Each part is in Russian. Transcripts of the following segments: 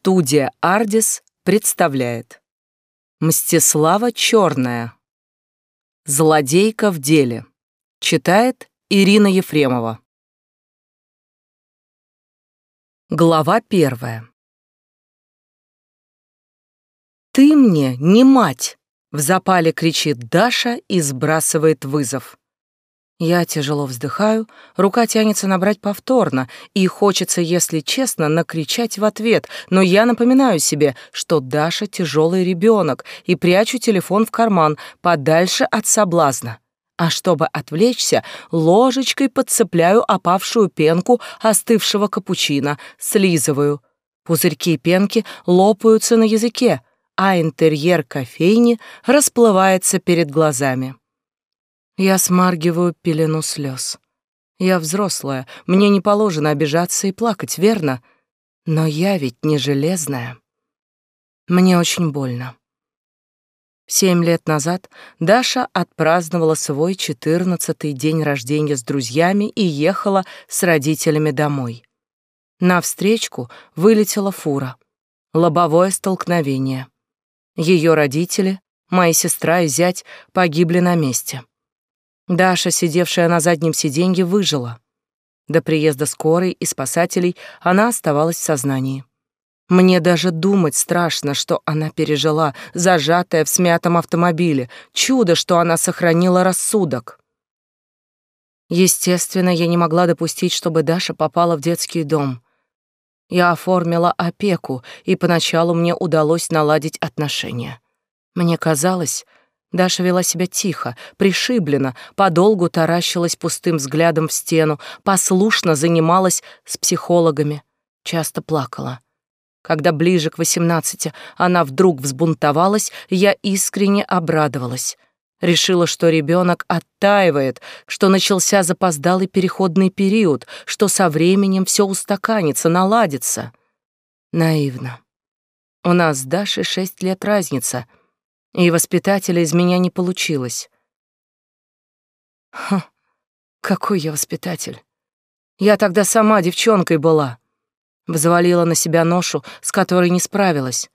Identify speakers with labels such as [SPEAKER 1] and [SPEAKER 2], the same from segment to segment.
[SPEAKER 1] Студия «Ардис» представляет. Мстислава Черная Злодейка в деле Читает Ирина Ефремова. Глава первая. «Ты мне не мать!» — в запале кричит Даша и сбрасывает вызов. Я тяжело вздыхаю, рука тянется набрать повторно, и хочется, если честно, накричать в ответ, но я напоминаю себе, что Даша тяжелый ребенок, и прячу телефон в карман, подальше от соблазна. А чтобы отвлечься, ложечкой подцепляю опавшую пенку остывшего капучино, слизываю. Пузырьки пенки лопаются на языке, а интерьер кофейни расплывается перед глазами. Я смаргиваю пелену слез. Я взрослая, мне не положено обижаться и плакать, верно? Но я ведь не железная. Мне очень больно. Семь лет назад Даша отпраздновала свой четырнадцатый день рождения с друзьями и ехала с родителями домой. На встречку вылетела фура. Лобовое столкновение. Ее родители, моя сестра и зять погибли на месте. Даша, сидевшая на заднем сиденье, выжила. До приезда скорой и спасателей она оставалась в сознании. Мне даже думать страшно, что она пережила, зажатая в смятом автомобиле. Чудо, что она сохранила рассудок. Естественно, я не могла допустить, чтобы Даша попала в детский дом. Я оформила опеку, и поначалу мне удалось наладить отношения. Мне казалось, Даша вела себя тихо, пришибленно, подолгу таращилась пустым взглядом в стену, послушно занималась с психологами, часто плакала. Когда ближе к восемнадцати она вдруг взбунтовалась, я искренне обрадовалась. Решила, что ребенок оттаивает, что начался запоздалый переходный период, что со временем все устаканится, наладится. Наивно. У нас с Дашей шесть лет разница — и воспитателя из меня не получилось. Ха, какой я воспитатель? Я тогда сама девчонкой была. Взвалила на себя ношу, с которой не справилась.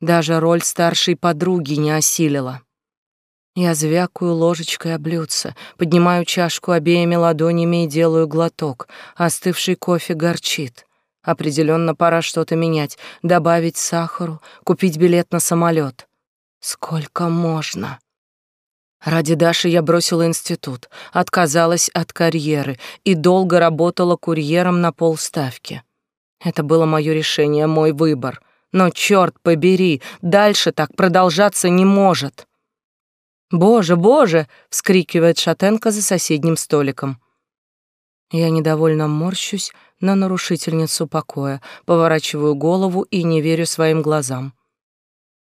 [SPEAKER 1] Даже роль старшей подруги не осилила. Я звякаю ложечкой о блюдце, поднимаю чашку обеими ладонями и делаю глоток. Остывший кофе горчит. Определенно пора что-то менять, добавить сахару, купить билет на самолет. Сколько можно? Ради Даши я бросила институт, отказалась от карьеры и долго работала курьером на полставки. Это было мое решение, мой выбор. Но черт побери, дальше так продолжаться не может. «Боже, боже!» — вскрикивает шатенка за соседним столиком. Я недовольно морщусь на нарушительницу покоя, поворачиваю голову и не верю своим глазам.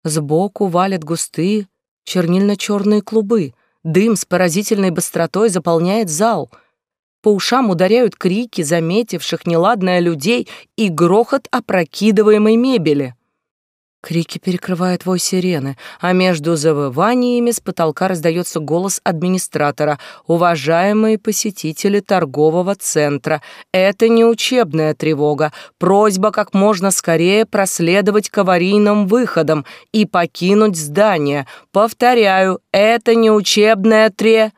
[SPEAKER 1] Сбоку валят густые чернильно-черные клубы. Дым с поразительной быстротой заполняет зал. По ушам ударяют крики заметивших неладное людей и грохот опрокидываемой мебели. Крики перекрывают вой сирены, а между завываниями с потолка раздается голос администратора. «Уважаемые посетители торгового центра, это не учебная тревога. Просьба как можно скорее проследовать к аварийным выходам и покинуть здание. Повторяю, это не учебная тре...»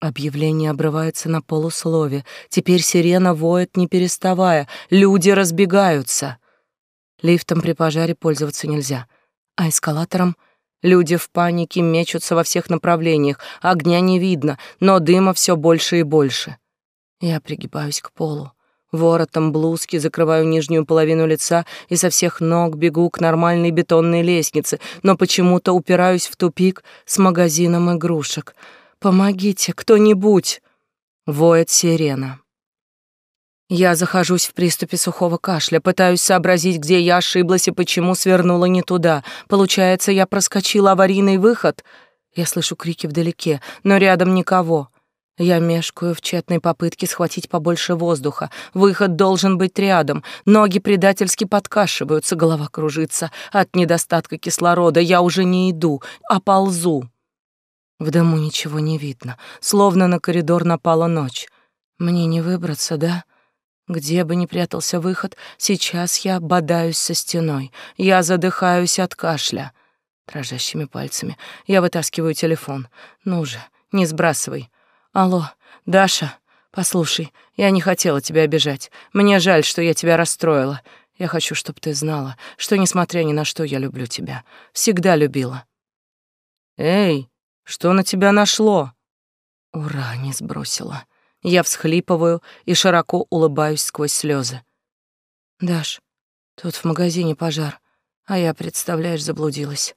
[SPEAKER 1] Объявление обрывается на полуслове. Теперь сирена воет, не переставая. Люди разбегаются. Лифтом при пожаре пользоваться нельзя, а эскалатором люди в панике мечутся во всех направлениях, огня не видно, но дыма все больше и больше. Я пригибаюсь к полу. Воротом блузки закрываю нижнюю половину лица и со всех ног бегу к нормальной бетонной лестнице, но почему-то упираюсь в тупик с магазином игрушек. «Помогите, кто-нибудь!» Воет сирена. Я захожусь в приступе сухого кашля, пытаюсь сообразить, где я ошиблась и почему свернула не туда. Получается, я проскочила аварийный выход. Я слышу крики вдалеке, но рядом никого. Я мешкаю в тщетной попытке схватить побольше воздуха. Выход должен быть рядом. Ноги предательски подкашиваются, голова кружится. От недостатка кислорода я уже не иду, а ползу. В дому ничего не видно, словно на коридор напала ночь. Мне не выбраться, да? Где бы ни прятался выход, сейчас я бодаюсь со стеной. Я задыхаюсь от кашля. Дрожащими пальцами я вытаскиваю телефон. Ну же, не сбрасывай. Алло, Даша, послушай, я не хотела тебя обижать. Мне жаль, что я тебя расстроила. Я хочу, чтобы ты знала, что, несмотря ни на что, я люблю тебя. Всегда любила. Эй, что на тебя нашло? Ура, не сбросила. Я всхлипываю и широко улыбаюсь сквозь слезы. Даш, тут в магазине пожар, а я, представляешь, заблудилась.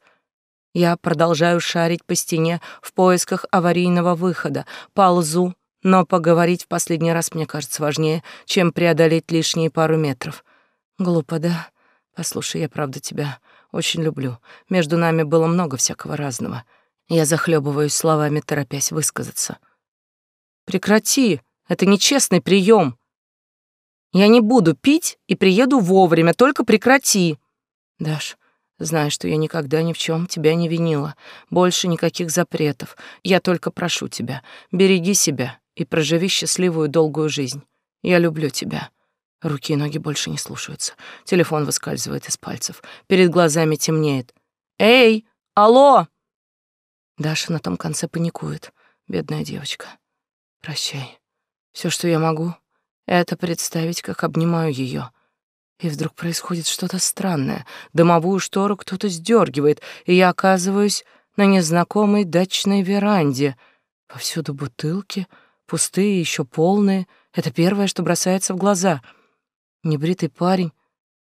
[SPEAKER 1] Я продолжаю шарить по стене в поисках аварийного выхода, ползу, но поговорить в последний раз мне кажется важнее, чем преодолеть лишние пару метров. Глупо, да? Послушай, я правда тебя очень люблю. Между нами было много всякого разного. Я захлебываюсь словами, торопясь высказаться. Прекрати, это нечестный прием. Я не буду пить и приеду вовремя, только прекрати. Даш, знаешь, что я никогда ни в чем тебя не винила. Больше никаких запретов. Я только прошу тебя, береги себя и проживи счастливую долгую жизнь. Я люблю тебя. Руки и ноги больше не слушаются. Телефон выскальзывает из пальцев. Перед глазами темнеет. «Эй, алло!» Даша на том конце паникует. Бедная девочка. Прощай. Все, что я могу, это представить, как обнимаю ее. И вдруг происходит что-то странное. Домовую штору кто-то сдергивает, и я оказываюсь на незнакомой дачной веранде. Повсюду бутылки, пустые, еще полные. Это первое, что бросается в глаза — Небритый парень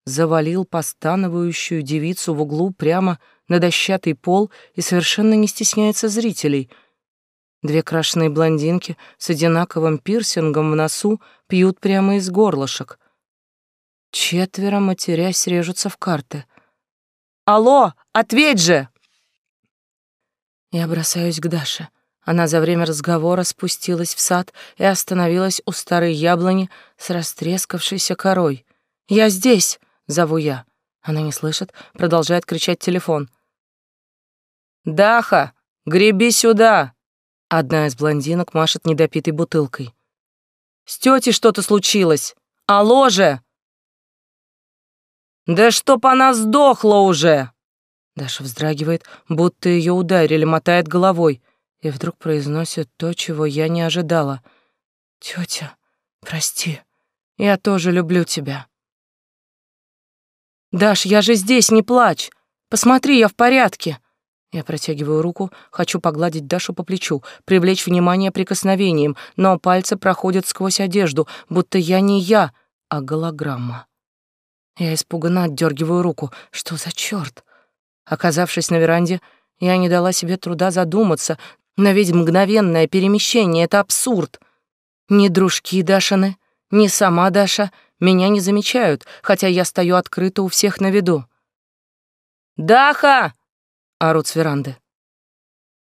[SPEAKER 1] завалил постановающую девицу в углу прямо на дощатый пол и совершенно не стесняется зрителей. Две крашеные блондинки с одинаковым пирсингом в носу пьют прямо из горлышек. Четверо, матерясь, режутся в карты. «Алло, ответь же!» Я бросаюсь к Даше. Она за время разговора спустилась в сад и остановилась у старой яблони с растрескавшейся корой. «Я здесь!» — зову я. Она не слышит, продолжает кричать телефон. «Даха, греби сюда!» Одна из блондинок машет недопитой бутылкой. «С тетей что-то случилось! Алло же!» «Да чтоб она сдохла уже!» Даша вздрагивает, будто ее ударили, мотает головой и вдруг произносит то, чего я не ожидала. «Тётя, прости, я тоже люблю тебя». «Даш, я же здесь, не плачь! Посмотри, я в порядке!» Я протягиваю руку, хочу погладить Дашу по плечу, привлечь внимание прикосновением, но пальцы проходят сквозь одежду, будто я не я, а голограмма. Я испуганно отдергиваю руку. Что за чёрт? Оказавшись на веранде, я не дала себе труда задуматься, но ведь мгновенное перемещение — это абсурд. Ни дружки Дашины, ни сама Даша меня не замечают, хотя я стою открыто у всех на виду. «Даха!» — орут с веранды.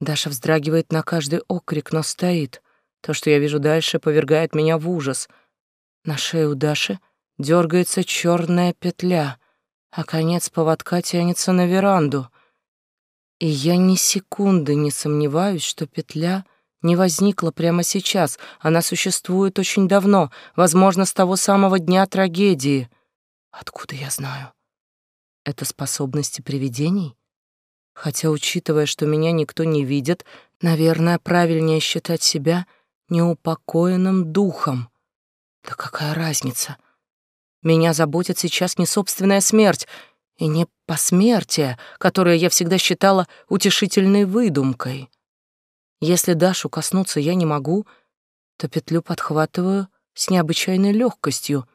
[SPEAKER 1] Даша вздрагивает на каждый окрик, но стоит. То, что я вижу дальше, повергает меня в ужас. На шее у Даши дергается черная петля, а конец поводка тянется на веранду. И я ни секунды не сомневаюсь, что петля не возникла прямо сейчас. Она существует очень давно, возможно, с того самого дня трагедии. Откуда я знаю? Это способности привидений? Хотя, учитывая, что меня никто не видит, наверное, правильнее считать себя неупокоенным духом. Да какая разница? Меня заботит сейчас не собственная смерть — и не посмертие, которое я всегда считала утешительной выдумкой. Если Дашу коснуться я не могу, то петлю подхватываю с необычайной легкостью.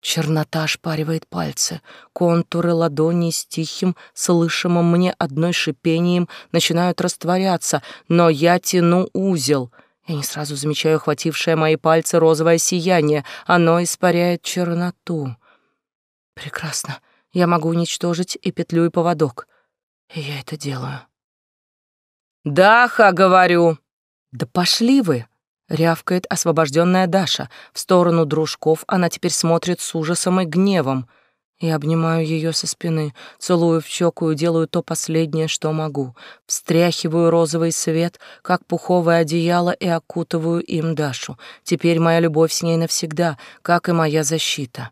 [SPEAKER 1] Чернота ошпаривает пальцы, контуры ладони с тихим, слышимым мне одной шипением начинают растворяться, но я тяну узел. Я не сразу замечаю охватившее мои пальцы розовое сияние, оно испаряет черноту. Прекрасно я могу уничтожить и петлю, и поводок. И я это делаю. «Даха, говорю!» «Да пошли вы!» — рявкает освобожденная Даша. В сторону дружков она теперь смотрит с ужасом и гневом. Я обнимаю ее со спины, целую в щеку и делаю то последнее, что могу. Встряхиваю розовый свет, как пуховое одеяло, и окутываю им Дашу. Теперь моя любовь с ней навсегда, как и моя защита.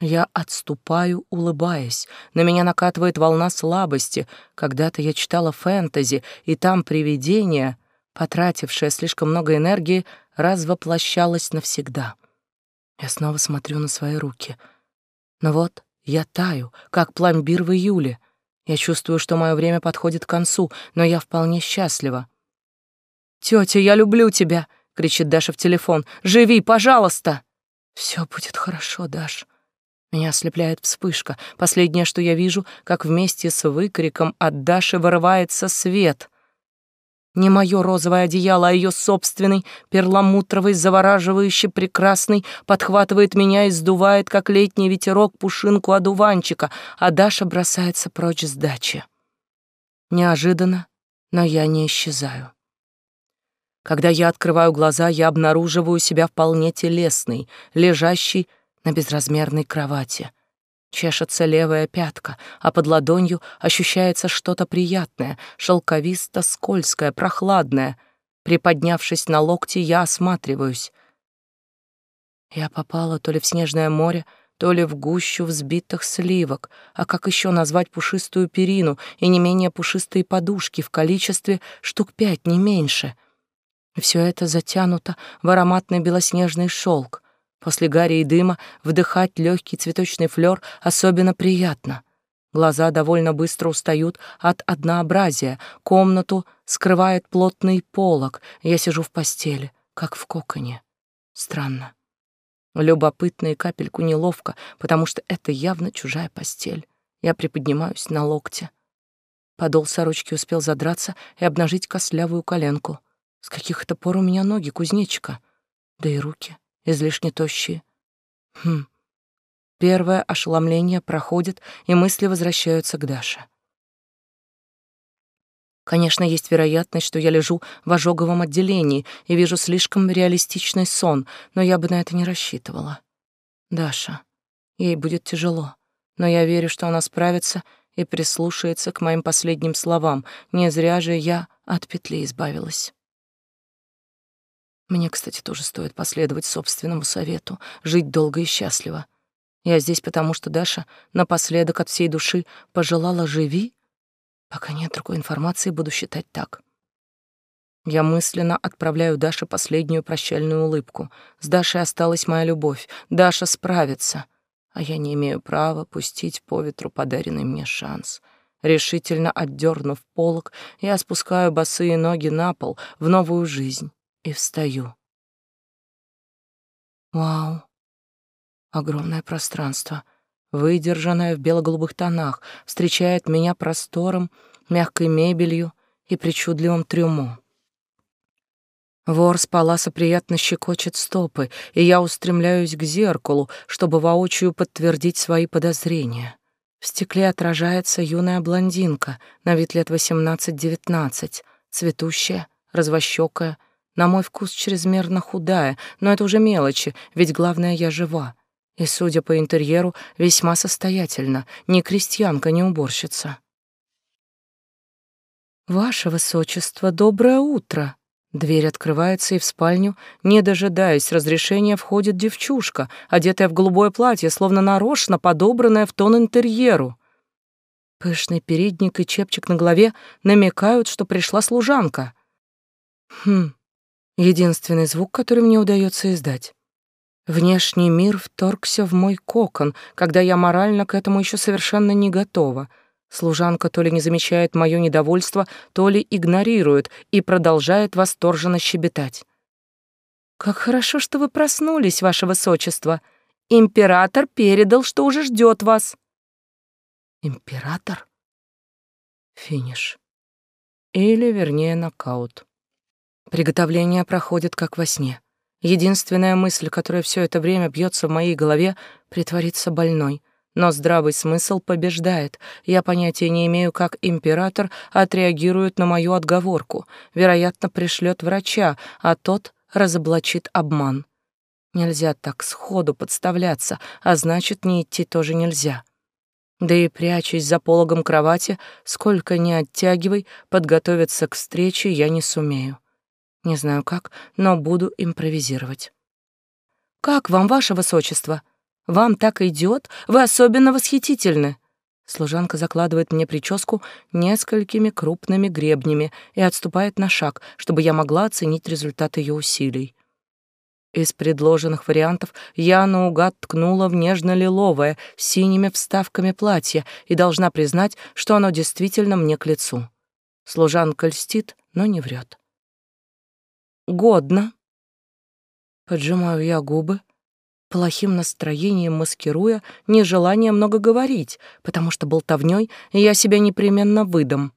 [SPEAKER 1] Я отступаю, улыбаясь. На меня накатывает волна слабости. Когда-то я читала фэнтези, и там привидение, потратившее слишком много энергии, развоплощалось навсегда. Я снова смотрю на свои руки — но вот я таю, как пломбир в июле. Я чувствую, что мое время подходит к концу, но я вполне счастлива. «Тётя, я люблю тебя!» — кричит Даша в телефон. «Живи, пожалуйста!» «Всё будет хорошо, Даш». Меня ослепляет вспышка. Последнее, что я вижу, как вместе с выкриком от Даши вырывается свет. Не мое розовое одеяло, а ее собственный, перламутровый, завораживающий, прекрасный, подхватывает меня и сдувает, как летний ветерок, пушинку одуванчика, а Даша бросается прочь с дачи. Неожиданно, но я не исчезаю. Когда я открываю глаза, я обнаруживаю себя вполне телесной, лежащей на безразмерной кровати — Чешется левая пятка, а под ладонью ощущается что-то приятное, шелковисто-скользкое, прохладное. Приподнявшись на локти, я осматриваюсь. Я попала то ли в снежное море, то ли в гущу взбитых сливок, а как еще назвать пушистую перину и не менее пушистые подушки в количестве штук пять, не меньше. Все это затянуто в ароматный белоснежный шелк. После гари и дыма вдыхать легкий цветочный флёр особенно приятно. Глаза довольно быстро устают от однообразия. Комнату скрывает плотный полог. Я сижу в постели, как в коконе. Странно. Любопытно и капельку неловко, потому что это явно чужая постель. Я приподнимаюсь на локте. Подол сорочки успел задраться и обнажить костлявую коленку. С каких это пор у меня ноги кузнечика, да и руки излишне тощие. Хм. Первое ошеломление проходит, и мысли возвращаются к Даше. Конечно, есть вероятность, что я лежу в ожоговом отделении и вижу слишком реалистичный сон, но я бы на это не рассчитывала. Даша. Ей будет тяжело, но я верю, что она справится и прислушается к моим последним словам. Не зря же я от петли избавилась. Мне, кстати, тоже стоит последовать собственному совету, жить долго и счастливо. Я здесь потому, что Даша напоследок от всей души пожелала «живи». Пока нет другой информации, буду считать так. Я мысленно отправляю Даше последнюю прощальную улыбку. С Дашей осталась моя любовь. Даша справится. А я не имею права пустить по ветру подаренный мне шанс. Решительно отдернув полог, я спускаю босые ноги на пол в новую жизнь и встаю. Вау! Огромное пространство, выдержанное в бело-голубых тонах, встречает меня простором, мягкой мебелью и причудливым трюмо. Вор с паласа приятно щекочет стопы, и я устремляюсь к зеркалу, чтобы воочию подтвердить свои подозрения. В стекле отражается юная блондинка, на вид лет восемнадцать-девятнадцать, цветущая, развощёкая, на мой вкус чрезмерно худая, но это уже мелочи, ведь главное, я жива. И, судя по интерьеру, весьма состоятельна, ни крестьянка, ни уборщица. «Ваше высочество, доброе утро!» Дверь открывается, и в спальню, не дожидаясь разрешения, входит девчушка, одетая в голубое платье, словно нарочно подобранное в тон интерьеру. Пышный передник и чепчик на голове намекают, что пришла служанка. Хм, Единственный звук, который мне удается издать. Внешний мир вторгся в мой кокон, когда я морально к этому еще совершенно не готова. Служанка то ли не замечает мое недовольство, то ли игнорирует и продолжает восторженно щебетать. «Как хорошо, что вы проснулись, ваше высочество. Император передал, что уже ждет вас». «Император?» Финиш. Или, вернее, нокаут. Приготовление проходит как во сне. Единственная мысль, которая все это время бьется в моей голове, притвориться больной. Но здравый смысл побеждает. Я понятия не имею, как император отреагирует на мою отговорку. Вероятно, пришлет врача, а тот разоблачит обман. Нельзя так сходу подставляться, а значит, не идти тоже нельзя. Да и прячась за пологом кровати, сколько ни оттягивай, подготовиться к встрече я не сумею. Не знаю как, но буду импровизировать. «Как вам, ваше высочество? Вам так идет? Вы особенно восхитительны!» Служанка закладывает мне прическу несколькими крупными гребнями и отступает на шаг, чтобы я могла оценить результат ее усилий. Из предложенных вариантов я наугад ткнула в нежно-лиловое с синими вставками платье и должна признать, что оно действительно мне к лицу. Служанка льстит, но не врет. «Годно». Поджимаю я губы, плохим настроением маскируя нежелание много говорить, потому что болтовнёй я себя непременно выдам.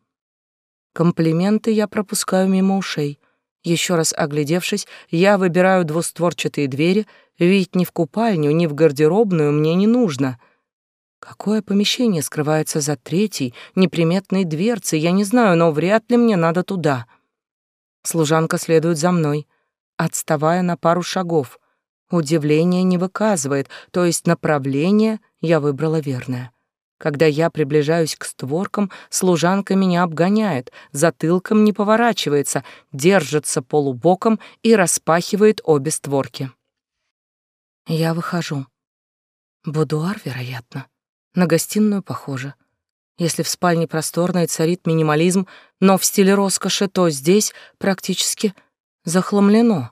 [SPEAKER 1] Комплименты я пропускаю мимо ушей. Еще раз оглядевшись, я выбираю двустворчатые двери, ведь ни в купальню, ни в гардеробную мне не нужно. Какое помещение скрывается за третьей, неприметной дверцей, я не знаю, но вряд ли мне надо туда. Служанка следует за мной, отставая на пару шагов. Удивление не выказывает, то есть направление я выбрала верное. Когда я приближаюсь к створкам, служанка меня обгоняет, затылком не поворачивается, держится полубоком и распахивает обе створки. Я выхожу. Будуар, вероятно. На гостиную похоже. Если в спальне просторно и царит минимализм, но в стиле роскоши, то здесь практически захламлено.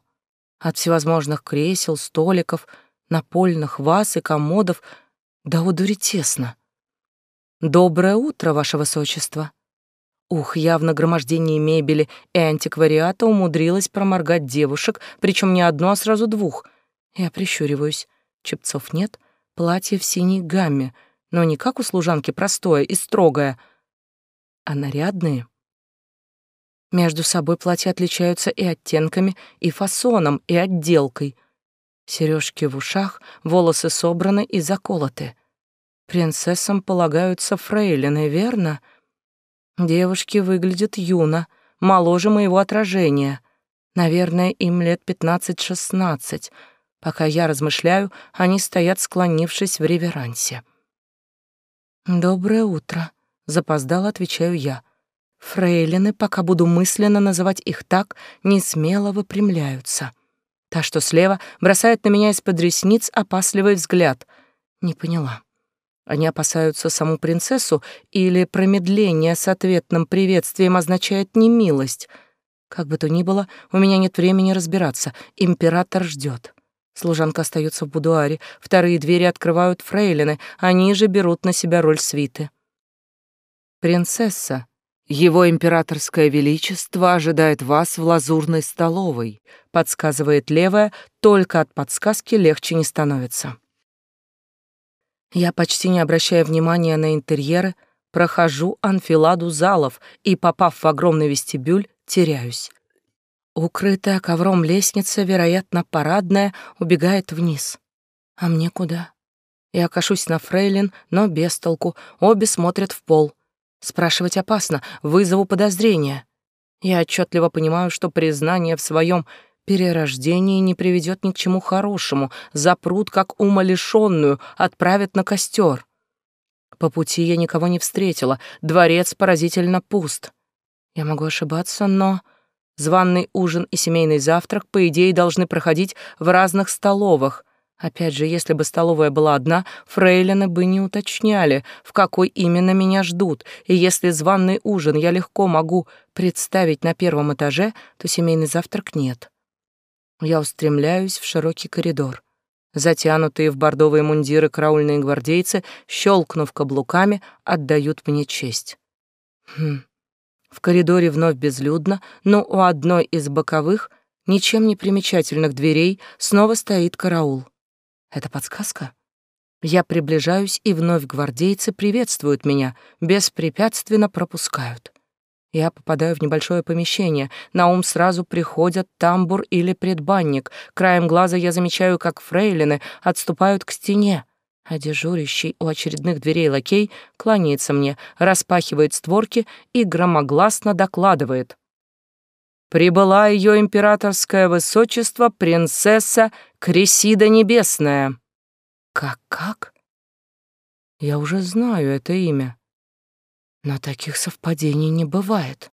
[SPEAKER 1] От всевозможных кресел, столиков, напольных ваз и комодов до удури тесно. «Доброе утро, ваше высочество!» Ух, я в мебели и антиквариата умудрилась проморгать девушек, причем не одну, а сразу двух. Я прищуриваюсь. Чепцов нет, платье в синей гамме, но не как у служанки простое и строгое, а нарядные. Между собой платья отличаются и оттенками, и фасоном, и отделкой. Сережки в ушах, волосы собраны и заколоты — Принцессам полагаются фрейлины, верно? Девушки выглядят юно, моложе моего отражения. Наверное, им лет пятнадцать-шестнадцать. Пока я размышляю, они стоят, склонившись в реверансе. «Доброе утро», — запоздало отвечаю я. Фрейлины, пока буду мысленно называть их так, не смело выпрямляются. Та, что слева, бросает на меня из-под ресниц опасливый взгляд. Не поняла. Они опасаются саму принцессу или промедление с ответным приветствием означает немилость. Как бы то ни было, у меня нет времени разбираться. Император ждет. Служанка остается в будуаре, вторые двери открывают фрейлины, они же берут на себя роль свиты. «Принцесса, его императорское величество ожидает вас в лазурной столовой», подсказывает левая, только от подсказки легче не становится. Я, почти не обращая внимания на интерьеры, прохожу анфиладу залов и, попав в огромный вестибюль, теряюсь. Укрытая ковром лестница, вероятно, парадная, убегает вниз. А мне куда? Я кашусь на фрейлин, но без толку. Обе смотрят в пол. Спрашивать опасно, вызову подозрения. Я отчетливо понимаю, что признание в своем Перерождение не приведет ни к чему хорошему, запрут как умалишенную, отправят на костер. По пути я никого не встретила, дворец поразительно пуст. Я могу ошибаться, но званный ужин и семейный завтрак, по идее, должны проходить в разных столовых. Опять же, если бы столовая была одна, фрейлины бы не уточняли, в какой именно меня ждут, и если званный ужин я легко могу представить на первом этаже, то семейный завтрак нет. Я устремляюсь в широкий коридор. Затянутые в бордовые мундиры караульные гвардейцы, щелкнув каблуками, отдают мне честь. Хм. В коридоре вновь безлюдно, но у одной из боковых, ничем не примечательных дверей, снова стоит караул. Это подсказка? Я приближаюсь, и вновь гвардейцы приветствуют меня, беспрепятственно пропускают. Я попадаю в небольшое помещение. На ум сразу приходят тамбур или предбанник. Краем глаза я замечаю, как фрейлины отступают к стене. А дежурящий у очередных дверей лакей кланяется мне, распахивает створки и громогласно докладывает. прибыла ее императорское высочество принцесса Кресида Небесная. Как-как? Я уже знаю это имя. Но таких совпадений не бывает.